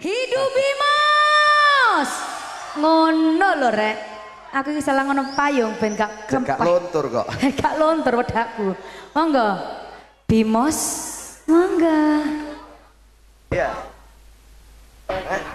Hidupi mas Ngono lho rek. Aku iki salah ngono payung ben gak kempah Gak lontur kok. Gak lontur wadahku Monggo. Bimos. Monggo. Iya. Yeah. Eh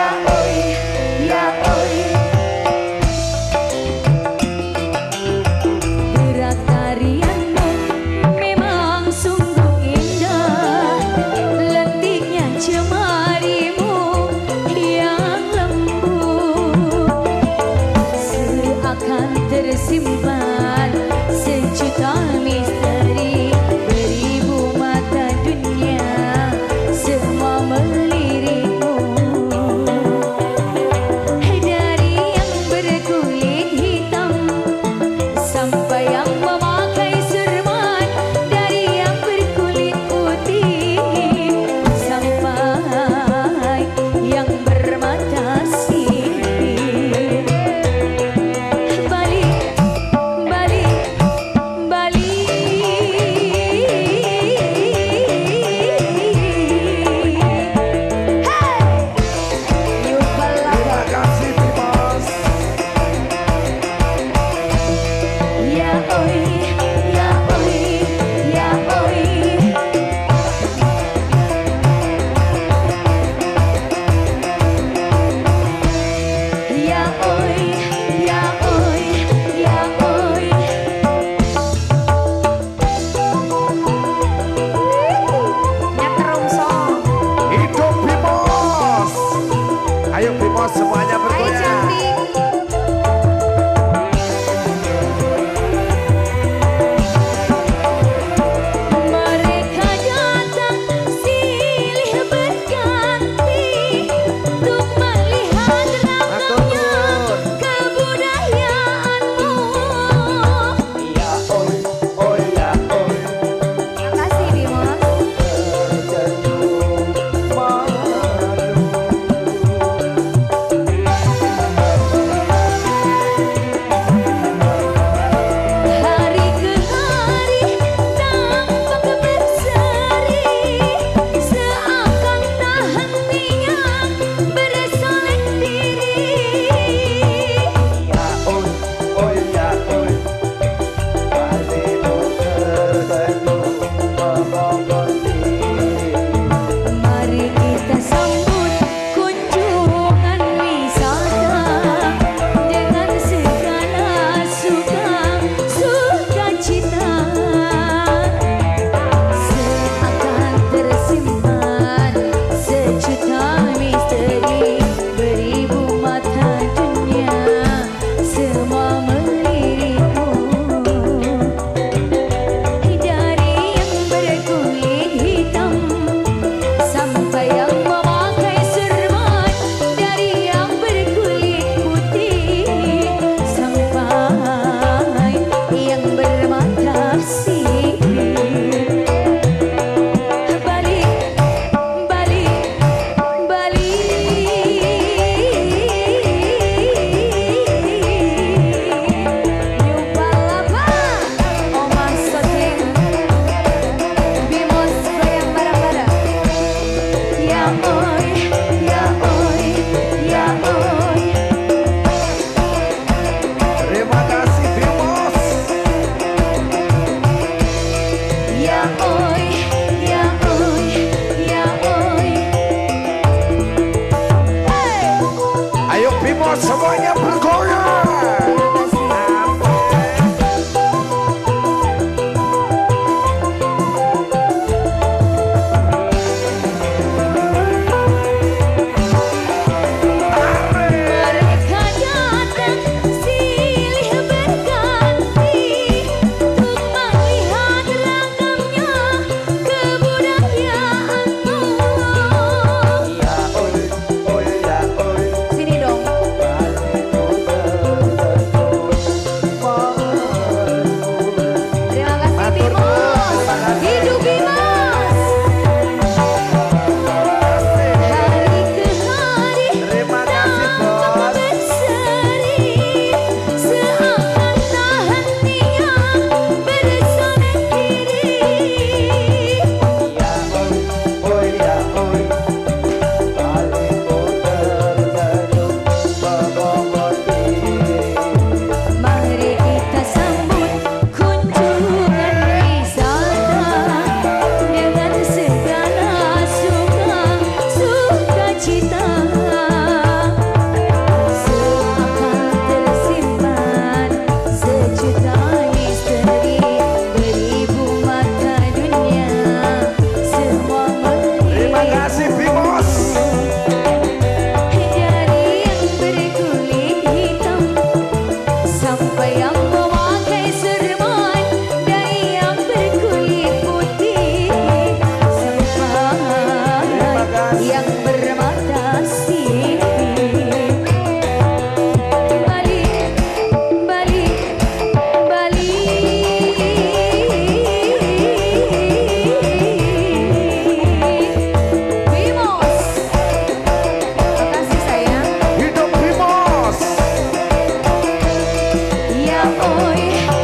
yeah, oi, yeah. hoy